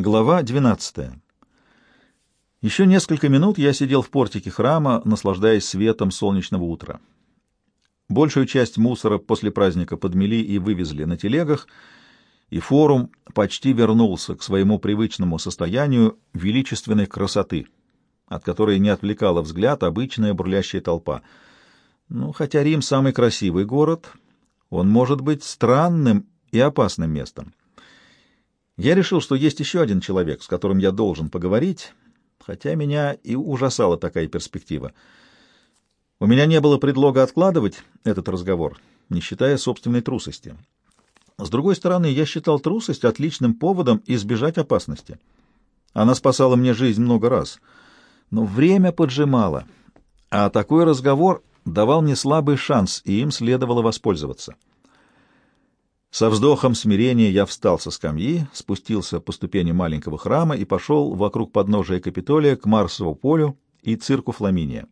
Глава 12. Еще несколько минут я сидел в портике храма, наслаждаясь светом солнечного утра. Большую часть мусора после праздника подмели и вывезли на телегах, и форум почти вернулся к своему привычному состоянию величественной красоты, от которой не отвлекала взгляд обычная бурлящая толпа. Ну, хотя Рим самый красивый город, он может быть странным и опасным местом. Я решил, что есть еще один человек, с которым я должен поговорить, хотя меня и ужасала такая перспектива. У меня не было предлога откладывать этот разговор, не считая собственной трусости. С другой стороны, я считал трусость отличным поводом избежать опасности. Она спасала мне жизнь много раз, но время поджимало, а такой разговор давал мне слабый шанс, и им следовало воспользоваться. Со вздохом смирения я встал со скамьи, спустился по ступени маленького храма и пошел вокруг подножия Капитолия к Марсову полю и цирку Фламиния.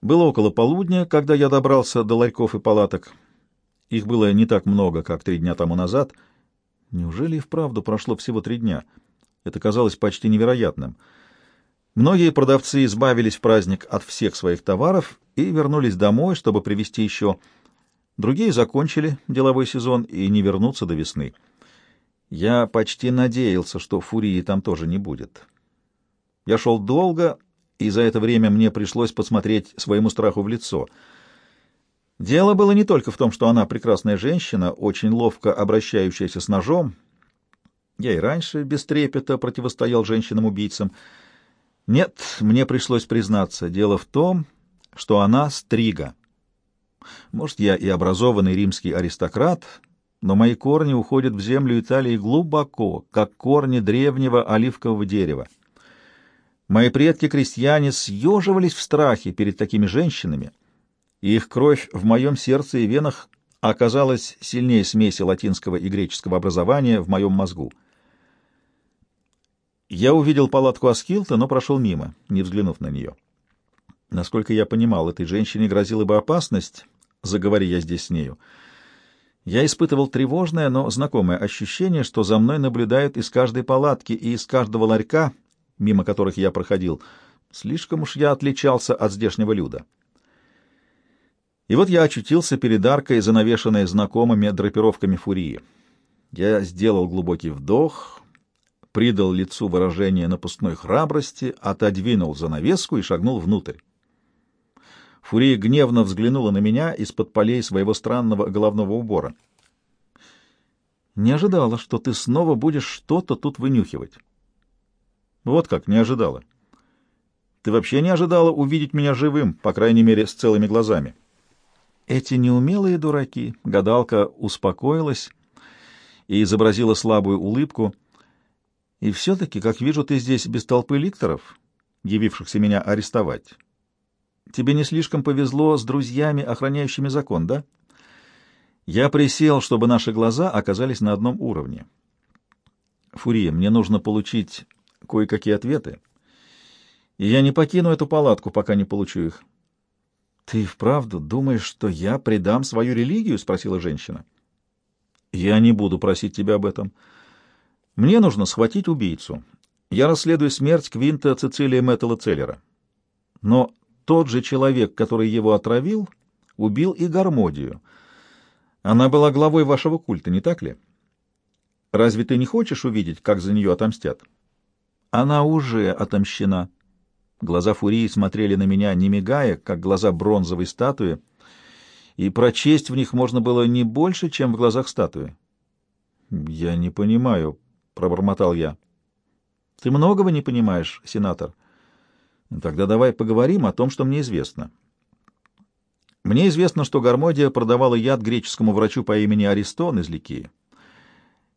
Было около полудня, когда я добрался до ларьков и палаток. Их было не так много, как три дня тому назад. Неужели и вправду прошло всего три дня? Это казалось почти невероятным. Многие продавцы избавились в праздник от всех своих товаров и вернулись домой, чтобы привезти еще Другие закончили деловой сезон и не вернутся до весны. Я почти надеялся, что фурии там тоже не будет. Я шел долго, и за это время мне пришлось посмотреть своему страху в лицо. Дело было не только в том, что она прекрасная женщина, очень ловко обращающаяся с ножом. Я и раньше без трепета противостоял женщинам-убийцам. Нет, мне пришлось признаться, дело в том, что она стрига. Может, я и образованный римский аристократ, но мои корни уходят в землю Италии глубоко, как корни древнего оливкового дерева. Мои предки-крестьяне съеживались в страхе перед такими женщинами, и их кровь в моем сердце и венах оказалась сильнее смеси латинского и греческого образования в моем мозгу. Я увидел палатку Аскилта, но прошел мимо, не взглянув на нее. Насколько я понимал, этой женщине грозила бы опасность, заговори я здесь с нею. Я испытывал тревожное, но знакомое ощущение, что за мной наблюдают из каждой палатки и из каждого ларька, мимо которых я проходил. Слишком уж я отличался от здешнего люда. И вот я очутился перед аркой, занавешенной знакомыми драпировками фурии. Я сделал глубокий вдох, придал лицу выражение напускной храбрости, отодвинул занавеску и шагнул внутрь. Фурия гневно взглянула на меня из-под полей своего странного головного убора. «Не ожидала, что ты снова будешь что-то тут вынюхивать». «Вот как, не ожидала. Ты вообще не ожидала увидеть меня живым, по крайней мере, с целыми глазами». Эти неумелые дураки, гадалка успокоилась и изобразила слабую улыбку. «И все-таки, как вижу, ты здесь без толпы ликторов, явившихся меня арестовать». Тебе не слишком повезло с друзьями, охраняющими закон, да? Я присел, чтобы наши глаза оказались на одном уровне. Фурия, мне нужно получить кое-какие ответы, и я не покину эту палатку, пока не получу их. — Ты вправду думаешь, что я предам свою религию? — спросила женщина. — Я не буду просить тебя об этом. Мне нужно схватить убийцу. Я расследую смерть Квинта Цицилия Мэттела Целлера. Но тот же человек, который его отравил, убил и Гармодию. Она была главой вашего культа, не так ли? Разве ты не хочешь увидеть, как за нее отомстят? Она уже отомщена. Глаза Фурии смотрели на меня, не мигая, как глаза бронзовой статуи, и прочесть в них можно было не больше, чем в глазах статуи. «Я не понимаю», — пробормотал я. «Ты многого не понимаешь, сенатор. Тогда давай поговорим о том, что мне известно. Мне известно, что Гармодия продавала яд греческому врачу по имени Аристон из Ликии.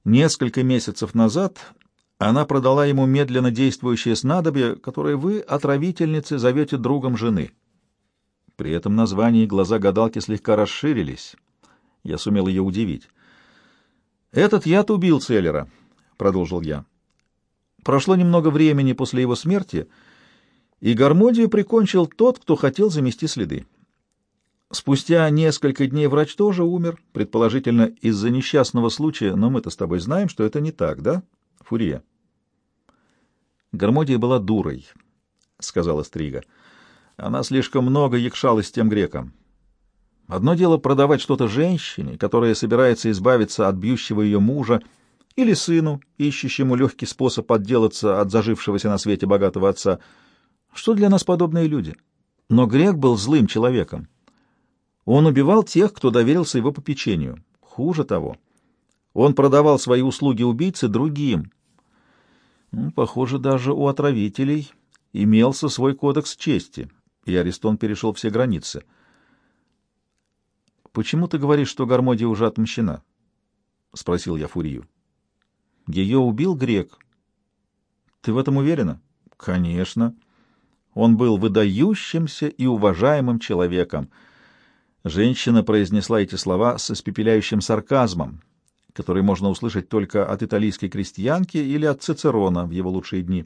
Несколько месяцев назад она продала ему медленно действующее снадобье, которое вы, отравительницы, зовете другом жены. При этом названии глаза гадалки слегка расширились. Я сумел ее удивить. «Этот яд убил Целлера», — продолжил я. «Прошло немного времени после его смерти», — и Гармодию прикончил тот, кто хотел замести следы. Спустя несколько дней врач тоже умер, предположительно из-за несчастного случая, но мы-то с тобой знаем, что это не так, да? Фурия. Гармодия была дурой, — сказала Стрига. Она слишком много якшалась тем греком. Одно дело продавать что-то женщине, которая собирается избавиться от бьющего ее мужа, или сыну, ищущему легкий способ отделаться от зажившегося на свете богатого отца. Что для нас подобные люди? Но грек был злым человеком. Он убивал тех, кто доверился его попечению. Хуже того, он продавал свои услуги убийце другим. Ну, похоже, даже у отравителей имелся свой кодекс чести, и Аристон перешел все границы. «Почему ты говоришь, что Гармодия уже отмщена?» — спросил я Фурию. «Ее убил грек». «Ты в этом уверена?» «Конечно. Он был выдающимся и уважаемым человеком». Женщина произнесла эти слова с испепеляющим сарказмом, который можно услышать только от итальянской крестьянки или от Цицерона в его лучшие дни.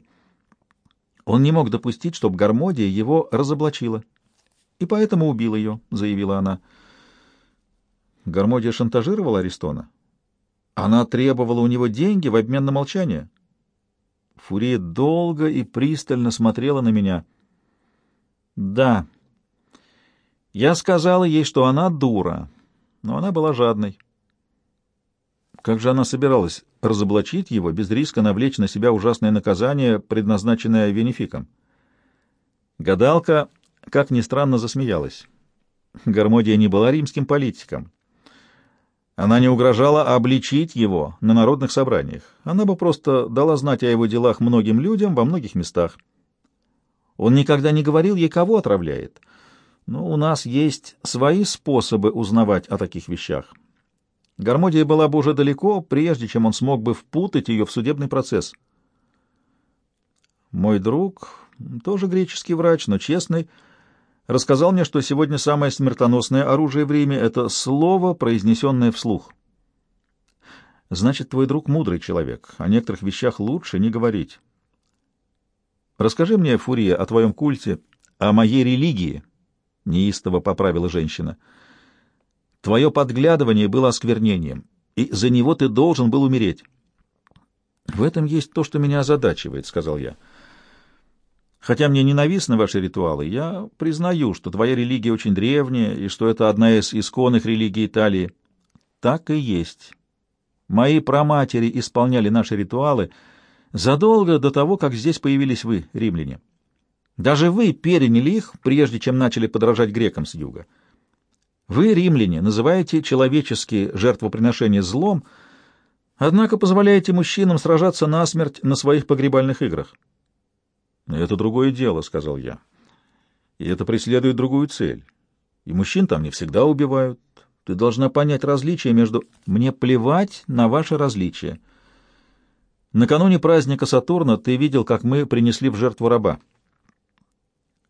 Он не мог допустить, чтобы Гармодия его разоблачила, и поэтому убил ее, — заявила она. Гармодия шантажировала Аристона. Она требовала у него деньги в обмен на молчание. Фурия долго и пристально смотрела на меня. «Да», я сказала ей, что она дура, но она была жадной. Как же она собиралась разоблачить его без риска навлечь на себя ужасное наказание, предназначенное Венефиком? Гадалка, как ни странно, засмеялась. Гармодия не была римским политиком. Она не угрожала обличить его на народных собраниях. Она бы просто дала знать о его делах многим людям во многих местах. Он никогда не говорил ей, кого отравляет — но у нас есть свои способы узнавать о таких вещах. Гармодия была бы уже далеко, прежде чем он смог бы впутать ее в судебный процесс. Мой друг, тоже греческий врач, но честный, рассказал мне, что сегодня самое смертоносное оружие в Риме — это слово, произнесенное вслух. Значит, твой друг мудрый человек, о некоторых вещах лучше не говорить. Расскажи мне, Фурия, о твоем культе, о моей религии, — неистово поправила женщина. «Твое подглядывание было осквернением, и за него ты должен был умереть». «В этом есть то, что меня озадачивает», — сказал я. «Хотя мне ненавистны ваши ритуалы, я признаю, что твоя религия очень древняя и что это одна из исконных религий Италии. Так и есть. Мои праматери исполняли наши ритуалы задолго до того, как здесь появились вы, римляне». Даже вы переняли их, прежде чем начали подражать грекам с юга. Вы, римляне, называете человеческие жертвоприношения злом, однако позволяете мужчинам сражаться насмерть на своих погребальных играх. «Это другое дело», — сказал я. «И это преследует другую цель. И мужчин там не всегда убивают. Ты должна понять различия между... Мне плевать на ваши различия. Накануне праздника Сатурна ты видел, как мы принесли в жертву раба.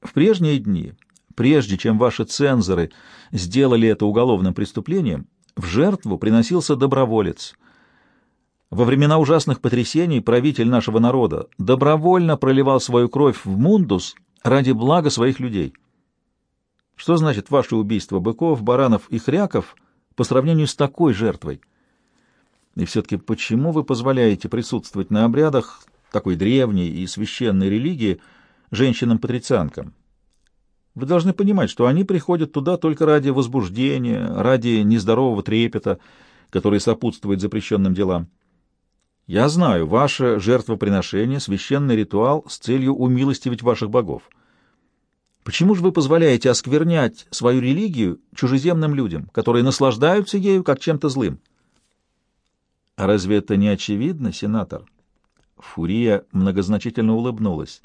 В прежние дни, прежде чем ваши цензоры сделали это уголовным преступлением, в жертву приносился доброволец. Во времена ужасных потрясений правитель нашего народа добровольно проливал свою кровь в мундус ради блага своих людей. Что значит ваше убийство быков, баранов и хряков по сравнению с такой жертвой? И все-таки почему вы позволяете присутствовать на обрядах такой древней и священной религии, женщинам-патрицианкам. Вы должны понимать, что они приходят туда только ради возбуждения, ради нездорового трепета, который сопутствует запрещенным делам. Я знаю, ваше жертвоприношение — священный ритуал с целью умилостивить ваших богов. Почему же вы позволяете осквернять свою религию чужеземным людям, которые наслаждаются ею как чем-то злым? А разве это не очевидно, сенатор? Фурия многозначительно улыбнулась.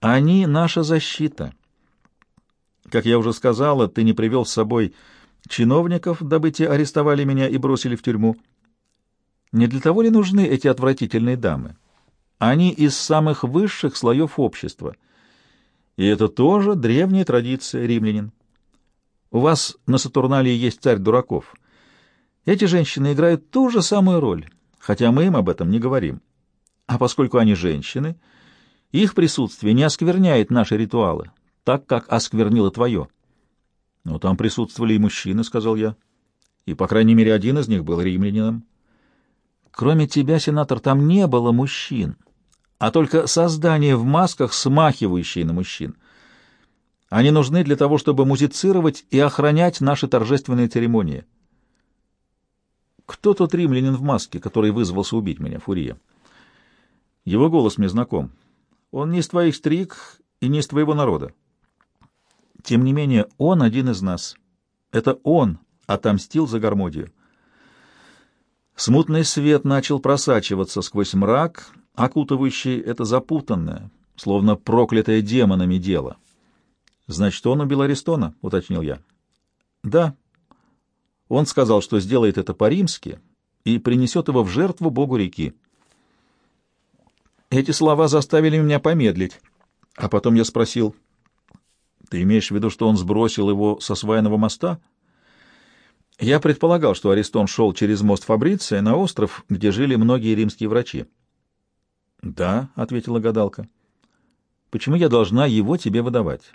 Они — наша защита. Как я уже сказала, ты не привел с собой чиновников, дабы те арестовали меня и бросили в тюрьму. Не для того ли нужны эти отвратительные дамы? Они из самых высших слоев общества. И это тоже древняя традиция римлянин. У вас на Сатурналии есть царь дураков. Эти женщины играют ту же самую роль, хотя мы им об этом не говорим. А поскольку они женщины, их присутствие не оскверняет наши ритуалы, так как осквернило твое. — Но там присутствовали и мужчины, — сказал я. И, по крайней мере, один из них был римлянином. Кроме тебя, сенатор, там не было мужчин, а только создания в масках, смахивающие на мужчин. Они нужны для того, чтобы музицировать и охранять наши торжественные церемонии. Кто тот римлянин в маске, который вызвался убить меня, Фурия? Его голос мне знаком. Он не из твоих стриг и не из твоего народа. Тем не менее, он один из нас. Это он отомстил за Гармодию. Смутный свет начал просачиваться сквозь мрак, окутывающий это запутанное, словно проклятое демонами дело. «Значит, он убил Аристона?» — уточнил я. «Да». Он сказал, что сделает это по-римски и принесет его в жертву богу реки. Эти слова заставили меня помедлить, а потом я спросил, «Ты имеешь в виду, что он сбросил его со свайного моста?» Я предполагал, что Аристон шел через мост Фабриция на остров, где жили многие римские врачи. «Да», — ответила гадалка. «Почему я должна его тебе выдавать?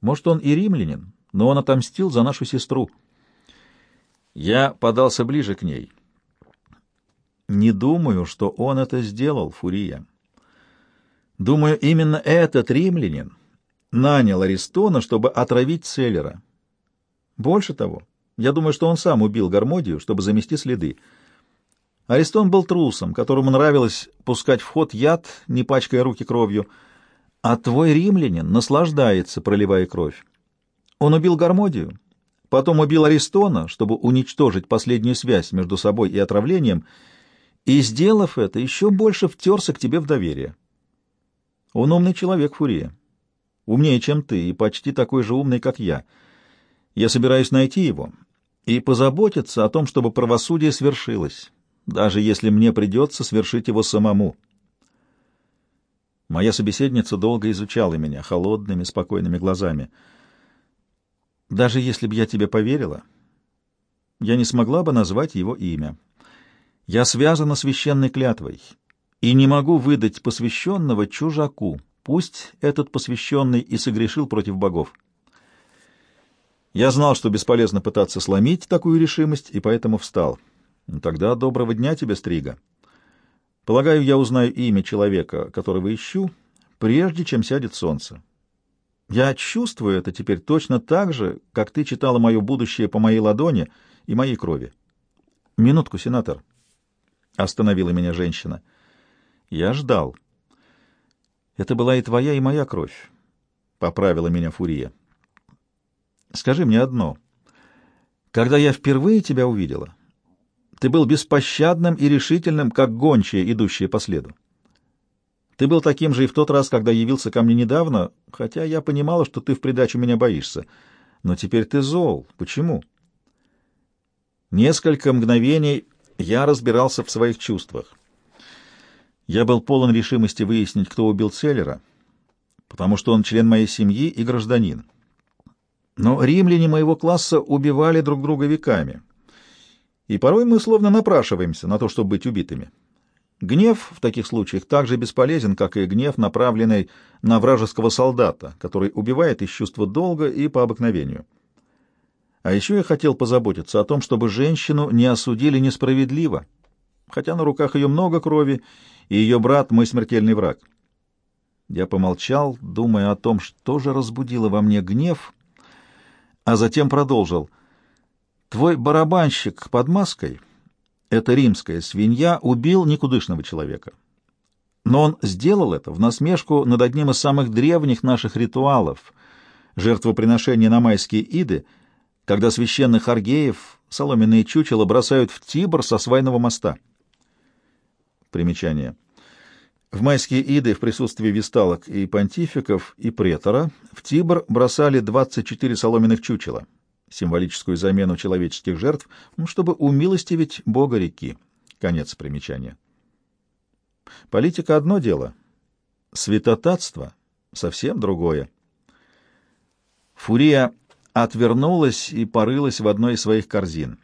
Может, он и римлянин, но он отомстил за нашу сестру». Я подался ближе к ней. «Не думаю, что он это сделал, Фурия. Думаю, именно этот римлянин нанял Аристона, чтобы отравить Целлера. Больше того, я думаю, что он сам убил Гармодию, чтобы замести следы. Аристон был трусом, которому нравилось пускать в ход яд, не пачкая руки кровью, а твой римлянин наслаждается, проливая кровь. Он убил Гармодию, потом убил Аристона, чтобы уничтожить последнюю связь между собой и отравлением, и, сделав это, еще больше втерся к тебе в доверие. Он умный человек, Фурия. Умнее, чем ты, и почти такой же умный, как я. Я собираюсь найти его и позаботиться о том, чтобы правосудие свершилось, даже если мне придется свершить его самому. Моя собеседница долго изучала меня холодными, спокойными глазами. Даже если бы я тебе поверила, я не смогла бы назвать его имя. Я связана священной клятвой и не могу выдать посвященного чужаку, пусть этот посвященный и согрешил против богов. Я знал, что бесполезно пытаться сломить такую решимость, и поэтому встал. Тогда доброго дня тебе, Стрига. Полагаю, я узнаю имя человека, которого ищу, прежде чем сядет солнце. Я чувствую это теперь точно так же, как ты читала мое будущее по моей ладони и моей крови. Минутку, сенатор. Остановила меня женщина. Я ждал. Это была и твоя, и моя кровь. Поправила меня Фурия. Скажи мне одно. Когда я впервые тебя увидела, ты был беспощадным и решительным, как гончая, идущая по следу. Ты был таким же и в тот раз, когда явился ко мне недавно, хотя я понимала, что ты в придачу меня боишься. Но теперь ты зол. Почему? Несколько мгновений я разбирался в своих чувствах. Я был полон решимости выяснить, кто убил Целлера, потому что он член моей семьи и гражданин. Но римляне моего класса убивали друг друга веками, и порой мы словно напрашиваемся на то, чтобы быть убитыми. Гнев в таких случаях так же бесполезен, как и гнев, направленный на вражеского солдата, который убивает из чувства долга и по обыкновению. А еще я хотел позаботиться о том, чтобы женщину не осудили несправедливо, хотя на руках ее много крови, и ее брат — мой смертельный враг. Я помолчал, думая о том, что же разбудило во мне гнев — а затем продолжил. «Твой барабанщик под маской, эта римская свинья, убил никудышного человека. Но он сделал это в насмешку над одним из самых древних наших ритуалов — жертвоприношения на майские иды, когда священных аргеев соломенные чучела бросают в Тибр со свайного моста». Примечание. В майские иды в присутствии висталок и понтификов и претора в Тибр бросали 24 соломенных чучела, символическую замену человеческих жертв, чтобы умилостивить бога реки. Конец примечания. Политика — одно дело, святотатство — совсем другое. Фурия отвернулась и порылась в одной из своих корзин.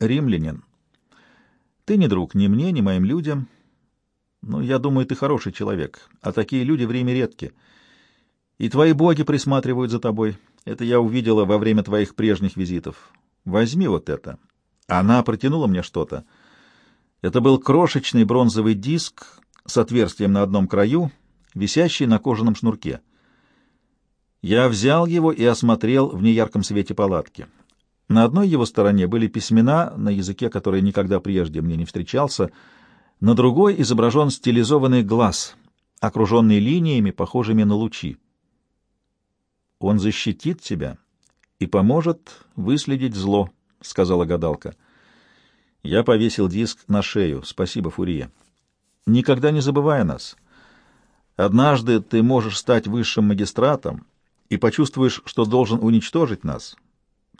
«Римлянин, ты не друг ни мне, ни моим людям». Ну, я думаю, ты хороший человек, а такие люди в Риме редки. И твои боги присматривают за тобой. Это я увидела во время твоих прежних визитов. Возьми вот это. Она протянула мне что-то. Это был крошечный бронзовый диск с отверстием на одном краю, висящий на кожаном шнурке. Я взял его и осмотрел в неярком свете палатки. На одной его стороне были письмена на языке, который никогда прежде мне не встречался, на другой изображен стилизованный глаз, окруженный линиями, похожими на лучи. «Он защитит тебя и поможет выследить зло», — сказала гадалка. Я повесил диск на шею. Спасибо, Фурия. Никогда не забывай нас. Однажды ты можешь стать высшим магистратом и почувствуешь, что должен уничтожить нас.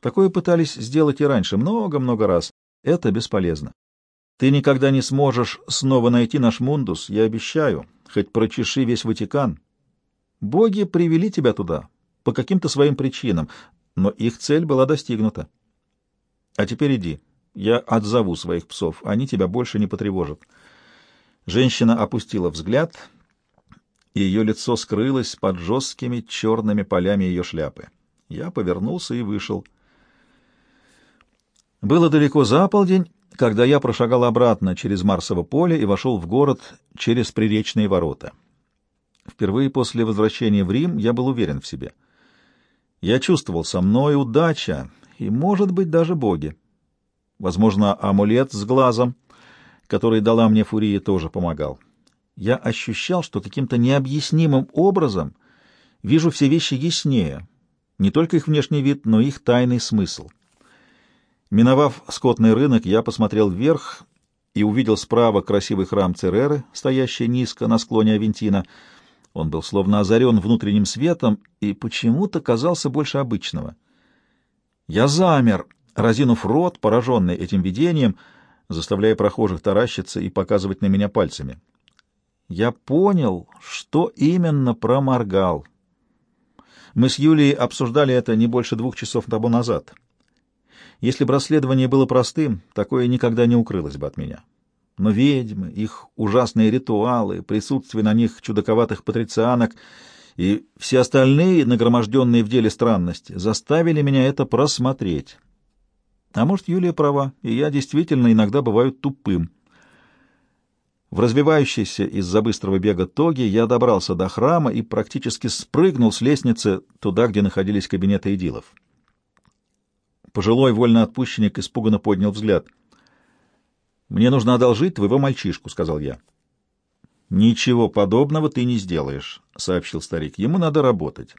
Такое пытались сделать и раньше, много-много раз. Это бесполезно. Ты никогда не сможешь снова найти наш мундус, я обещаю, хоть прочеши весь Ватикан. Боги привели тебя туда по каким-то своим причинам, но их цель была достигнута. А теперь иди. Я отзову своих псов, они тебя больше не потревожат. Женщина опустила взгляд, и ее лицо скрылось под жесткими черными полями ее шляпы. Я повернулся и вышел. Было далеко за полдень, когда я прошагал обратно через Марсово поле и вошел в город через приречные ворота. Впервые после возвращения в Рим я был уверен в себе. Я чувствовал со мной удача и, может быть, даже боги. Возможно, амулет с глазом, который дала мне Фурия, тоже помогал. Я ощущал, что каким-то необъяснимым образом вижу все вещи яснее, не только их внешний вид, но и их тайный смысл. Миновав скотный рынок, я посмотрел вверх и увидел справа красивый храм Цереры, стоящий низко на склоне Авентина. Он был словно озарен внутренним светом и почему-то казался больше обычного. Я замер, разинув рот, пораженный этим видением, заставляя прохожих таращиться и показывать на меня пальцами. Я понял, что именно проморгал. Мы с Юлией обсуждали это не больше двух часов тому назад. Если бы расследование было простым, такое никогда не укрылось бы от меня. Но ведьмы, их ужасные ритуалы, присутствие на них чудаковатых патрицианок и все остальные нагроможденные в деле странности заставили меня это просмотреть. А может, Юлия права, и я действительно иногда бываю тупым. В развивающейся из-за быстрого бега тоги я добрался до храма и практически спрыгнул с лестницы туда, где находились кабинеты идилов. Пожилой вольноотпущенник испуганно поднял взгляд. «Мне нужно одолжить твоего мальчишку», — сказал я. «Ничего подобного ты не сделаешь», — сообщил старик. «Ему надо работать.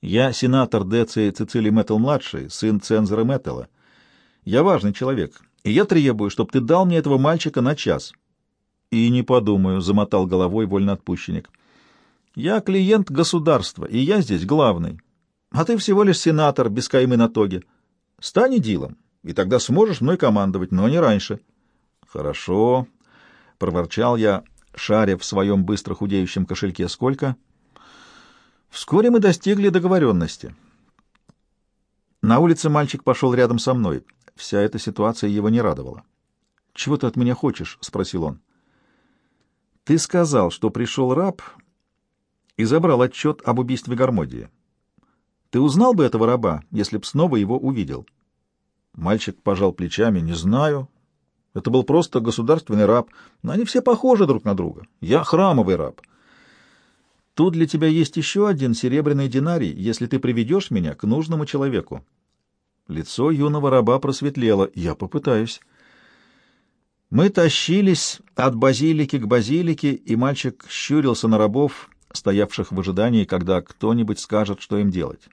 Я сенатор Деци Цицилий Мэттл-младший, сын цензора Мэттела. Я важный человек, и я требую, чтобы ты дал мне этого мальчика на час». «И не подумаю», — замотал головой вольноотпущенник. «Я клиент государства, и я здесь главный. А ты всего лишь сенатор без каймы на тоге. Стань идилом, и тогда сможешь мной командовать, но не раньше». «Хорошо», — проворчал я, шаря в своем быстро худеющем кошельке. «Сколько?» Вскоре мы достигли договоренности. На улице мальчик пошел рядом со мной. Вся эта ситуация его не радовала. «Чего ты от меня хочешь?» — спросил он. «Ты сказал, что пришел раб и забрал отчет об убийстве Гармодии. Ты узнал бы этого раба, если б снова его увидел?» Мальчик пожал плечами. «Не знаю. Это был просто государственный раб. Они все похожи друг на друга. Я храмовый раб. Тут для тебя есть еще один серебряный динарий, если ты приведешь меня к нужному человеку». Лицо юного раба просветлело. «Я попытаюсь». Мы тащились от базилики к базилике, и мальчик щурился на рабов, стоявших в ожидании, когда кто-нибудь скажет, что им делать.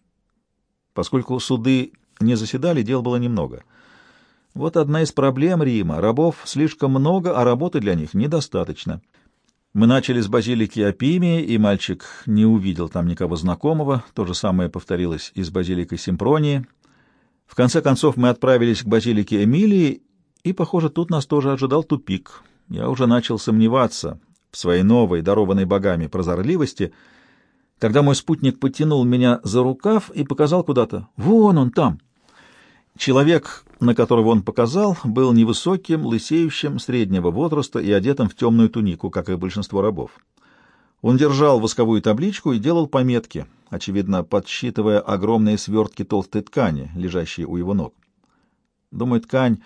Поскольку суды не заседали, дел было немного. Вот одна из проблем Рима. Рабов слишком много, а работы для них недостаточно. Мы начали с базилики Апимии, и мальчик не увидел там никого знакомого. То же самое повторилось и с базиликой Симпронии. В конце концов мы отправились к базилике Эмилии, и, похоже, тут нас тоже ожидал тупик. Я уже начал сомневаться в своей новой, дарованной богами, прозорливости, когда мой спутник потянул меня за рукав и показал куда-то. «Вон он там!» Человек, на которого он показал, был невысоким, лысеющим, среднего возраста и одетым в темную тунику, как и большинство рабов. Он держал восковую табличку и делал пометки, очевидно, подсчитывая огромные свертки толстой ткани, лежащие у его ног. Думаю, ткань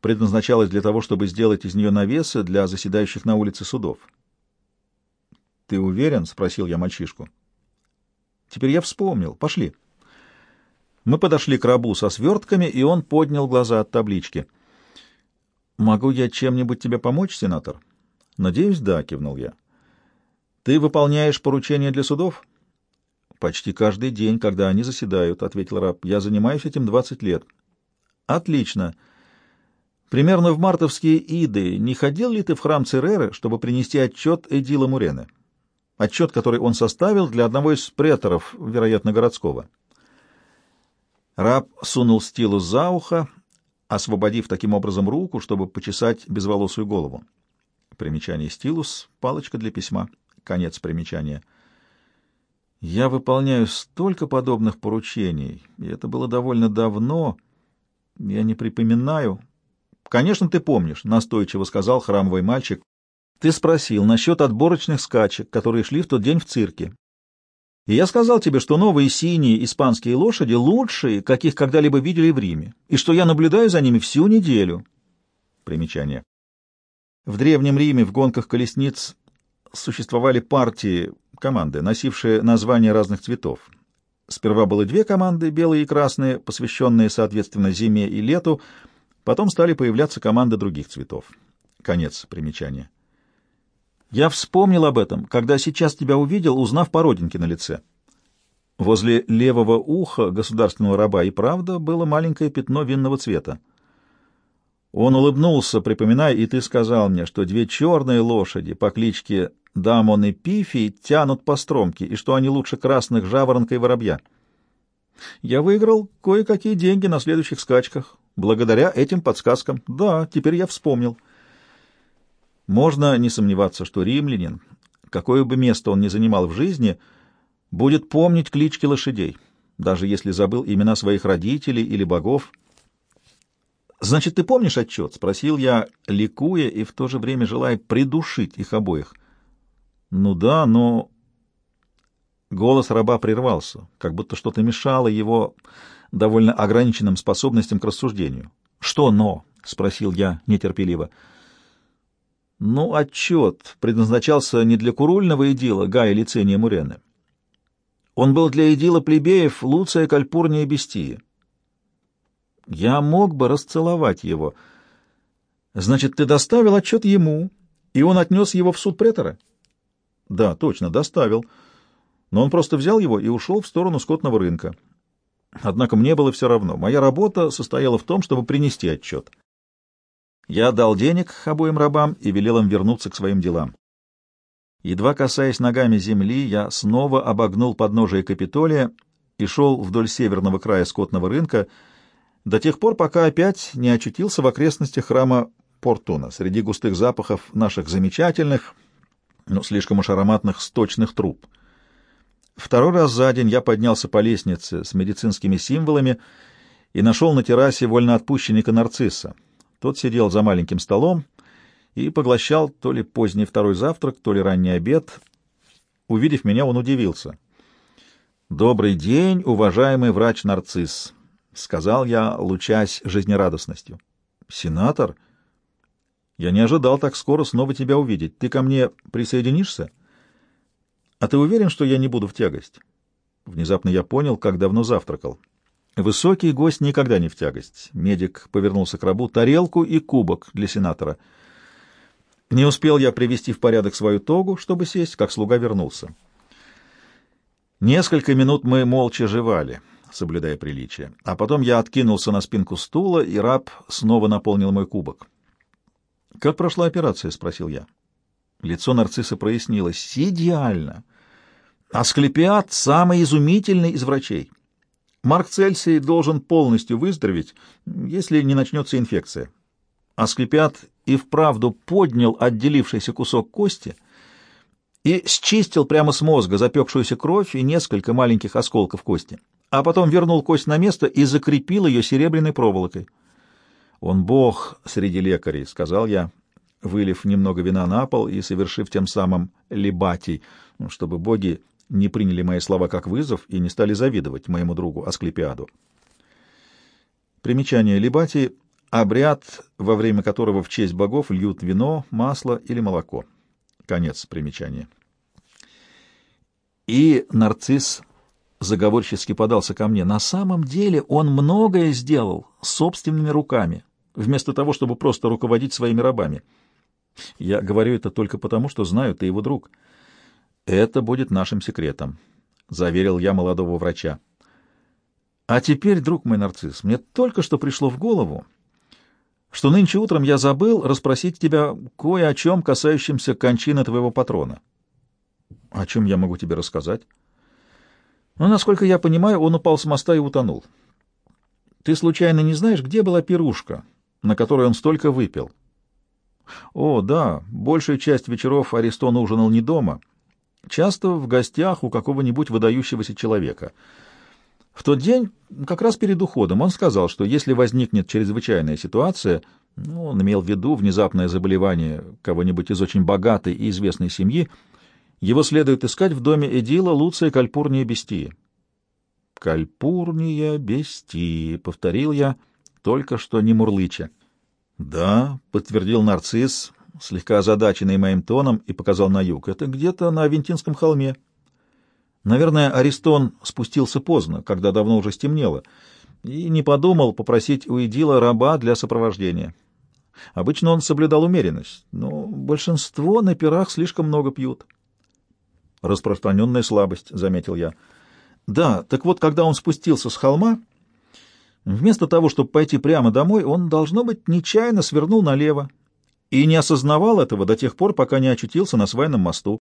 предназначалась для того, чтобы сделать из нее навесы для заседающих на улице судов. «Ты уверен?» — спросил я мальчишку. «Теперь я вспомнил. Пошли». Мы подошли к рабу со свертками, и он поднял глаза от таблички. «Могу я чем-нибудь тебе помочь, сенатор?» «Надеюсь, да», — кивнул я. «Ты выполняешь поручения для судов?» «Почти каждый день, когда они заседают», — ответил раб. «Я занимаюсь этим двадцать лет». «Отлично. Примерно в мартовские иды не ходил ли ты в храм Цереры, чтобы принести отчет Эдила Мурены? Отчет, который он составил для одного из преторов, вероятно, городского». Раб сунул стилус за ухо, освободив таким образом руку, чтобы почесать безволосую голову. Примечание стилус — палочка для письма. Конец примечания. Я выполняю столько подобных поручений, и это было довольно давно. Я не припоминаю. Конечно, ты помнишь, настойчиво сказал храмовый мальчик. Ты спросил насчет отборочных скачек, которые шли в тот день в цирке. И я сказал тебе, что новые синие испанские лошади лучшие, каких когда-либо видели в Риме, и что я наблюдаю за ними всю неделю. Примечание. В Древнем Риме в гонках колесниц существовали партии, команды, носившие названия разных цветов. Сперва было две команды, белые и красные, посвященные, соответственно, зиме и лету, потом стали появляться команды других цветов. Конец примечания. Я вспомнил об этом, когда сейчас тебя увидел, узнав по родинке на лице. Возле левого уха государственного раба и правда было маленькое пятно винного цвета. Он улыбнулся, припоминая, и ты сказал мне, что две черные лошади по кличке Дамон и Пифий тянут по стромке, и что они лучше красных жаворонка и воробья. Я выиграл кое-какие деньги на следующих скачках, благодаря этим подсказкам. Да, теперь я вспомнил. Можно не сомневаться, что римлянин, какое бы место он ни занимал в жизни, будет помнить клички лошадей, даже если забыл имена своих родителей или богов. «Значит, ты помнишь отчет?» — спросил я, ликуя и в то же время желая придушить их обоих. «Ну да, но...» Голос раба прервался, как будто что-то мешало его довольно ограниченным способностям к рассуждению. «Что «но»?» — спросил я нетерпеливо. «Ну, отчет предназначался не для курульного идила Гая Лицения Мурены. Он был для идила плебеев Луция Кальпурния Бестии. Я мог бы расцеловать его. Значит, ты доставил отчет ему, и он отнес его в суд претора? Да, точно, доставил. Но он просто взял его и ушел в сторону скотного рынка. Однако мне было все равно. Моя работа состояла в том, чтобы принести отчет. Я дал денег обоим рабам и велел им вернуться к своим делам. Едва касаясь ногами земли, я снова обогнул подножие Капитолия и шел вдоль северного края скотного рынка, до тех пор, пока опять не очутился в окрестностях храма Портуна, среди густых запахов наших замечательных, но слишком уж ароматных сточных труб. Второй раз за день я поднялся по лестнице с медицинскими символами и нашел на террасе вольноотпущенника Нарцисса. Тот сидел за маленьким столом и поглощал то ли поздний второй завтрак, то ли ранний обед. Увидев меня, он удивился. «Добрый день, уважаемый врач Нарцисс!» — сказал я, лучась жизнерадостностью. — Сенатор? Я не ожидал так скоро снова тебя увидеть. Ты ко мне присоединишься? — А ты уверен, что я не буду в тягость? Внезапно я понял, как давно завтракал. Высокий гость никогда не в тягость. Медик повернулся к рабу. Тарелку и кубок для сенатора. Не успел я привести в порядок свою тогу, чтобы сесть, как слуга вернулся. Несколько минут мы молча жевали соблюдая приличие. А потом я откинулся на спинку стула, и раб снова наполнил мой кубок. «Как прошла операция?» — спросил я. Лицо нарцисса прояснилось. «Идеально! Асклепиад — самый изумительный из врачей. Марк Цельсий должен полностью выздороветь, если не начнется инфекция. Асклепиад и вправду поднял отделившийся кусок кости и счистил прямо с мозга запекшуюся кровь и несколько маленьких осколков кости а потом вернул кость на место и закрепил ее серебряной проволокой. «Он бог среди лекарей», — сказал я, вылив немного вина на пол и совершив тем самым либатий, ну, чтобы боги не приняли мои слова как вызов и не стали завидовать моему другу Асклепиаду. Примечание Либатии — обряд, во время которого в честь богов льют вино, масло или молоко. Конец примечания. И нарцисс заговорчески подался ко мне. На самом деле он многое сделал собственными руками, вместо того, чтобы просто руководить своими рабами. Я говорю это только потому, что знаю, ты его друг. Это будет нашим секретом, — заверил я молодого врача. А теперь, друг мой нарцисс, мне только что пришло в голову, что нынче утром я забыл расспросить тебя кое о чем, касающемся кончины твоего патрона. О чем я могу тебе рассказать? Ну, насколько я понимаю, он упал с моста и утонул. Ты случайно не знаешь, где была пирушка, на которой он столько выпил? О, да, большую часть вечеров Аристон ужинал не дома, часто в гостях у какого-нибудь выдающегося человека. В тот день, как раз перед уходом, он сказал, что если возникнет чрезвычайная ситуация, ну, он имел в виду внезапное заболевание кого-нибудь из очень богатой и известной семьи, его следует искать в доме Эдила Луция Кальпурния Бестии. «Кальпурния Бестии», — повторил я, только что не мурлыча. «Да», — подтвердил нарцисс, слегка озадаченный моим тоном, и показал на юг. «Это где-то на Авентинском холме». Наверное, Аристон спустился поздно, когда давно уже стемнело, и не подумал попросить у Эдила раба для сопровождения. Обычно он соблюдал умеренность, но большинство на пирах слишком много пьют. «Распространенная слабость», — заметил я. «Да, так вот, когда он спустился с холма...» Вместо того, чтобы пойти прямо домой, он, должно быть, нечаянно свернул налево и не осознавал этого до тех пор, пока не очутился на свайном мосту.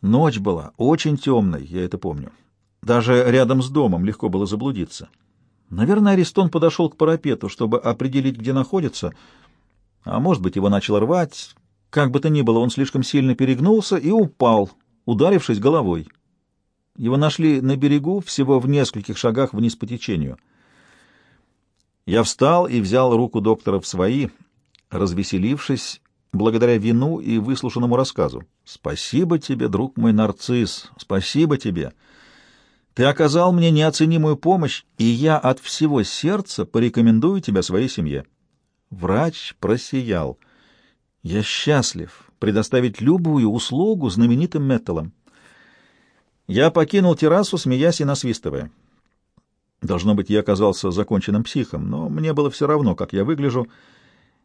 Ночь была очень темной, я это помню. Даже рядом с домом легко было заблудиться. Наверное, Аристон подошел к парапету, чтобы определить, где находится, а может быть, его начал рвать. Как бы то ни было, он слишком сильно перегнулся и упал, ударившись головой. Его нашли на берегу, всего в нескольких шагах вниз по течению — я встал и взял руку доктора в свои, развеселившись благодаря вину и выслушанному рассказу. «Спасибо тебе, друг мой нарцисс, спасибо тебе. Ты оказал мне неоценимую помощь, и я от всего сердца порекомендую тебя своей семье». Врач просиял. «Я счастлив предоставить любую услугу знаменитым металлам». Я покинул террасу, смеясь и насвистывая. Должно быть, я оказался законченным психом, но мне было все равно, как я выгляжу.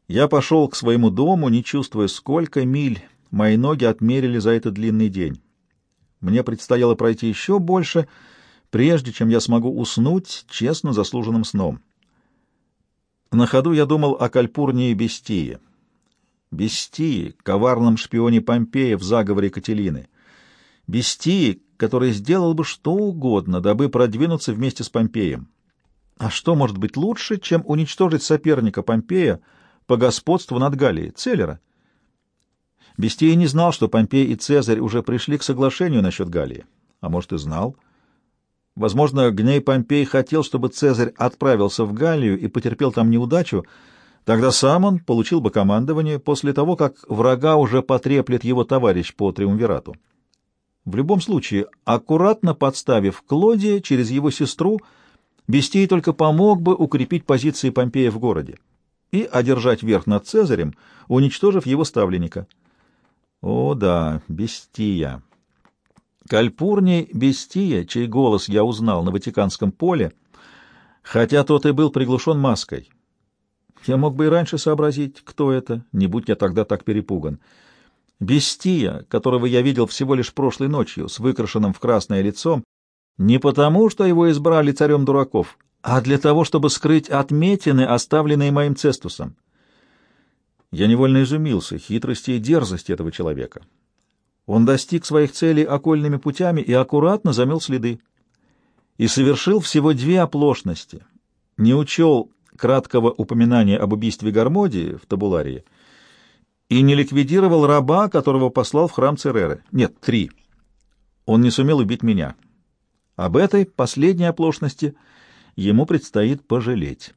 Я пошел к своему дому, не чувствуя, сколько миль мои ноги отмерили за этот длинный день. Мне предстояло пройти еще больше, прежде чем я смогу уснуть честно заслуженным сном. На ходу я думал о Кальпурнии Бестии. Бестии, коварном шпионе Помпея в заговоре Кателины. Бестии, который сделал бы что угодно, дабы продвинуться вместе с Помпеем. А что может быть лучше, чем уничтожить соперника Помпея по господству над Галией, Целлера? Бестия не знал, что Помпей и Цезарь уже пришли к соглашению насчет Галлии. А может, и знал. Возможно, Гней Помпей хотел, чтобы Цезарь отправился в Галлию и потерпел там неудачу, Тогда сам он получил бы командование после того, как врага уже потреплет его товарищ по триумвирату. В любом случае, аккуратно подставив Клодия через его сестру, Бестий только помог бы укрепить позиции Помпея в городе и одержать верх над Цезарем, уничтожив его ставленника. О да, Бестия. Кальпурний Бестия, чей голос я узнал на Ватиканском поле, хотя тот и был приглушен маской. Я мог бы и раньше сообразить, кто это, не будь я тогда так перепуган. Бестия, которого я видел всего лишь прошлой ночью, с выкрашенным в красное лицом, не потому, что его избрали царем дураков, а для того, чтобы скрыть отметины, оставленные моим цестусом. Я невольно изумился хитрости и дерзости этого человека. Он достиг своих целей окольными путями и аккуратно замел следы. И совершил всего две оплошности. Не учел краткого упоминания об убийстве Гармодии в табуларии — и не ликвидировал раба, которого послал в храм Цереры. Нет, три. Он не сумел убить меня. Об этой последней оплошности ему предстоит пожалеть.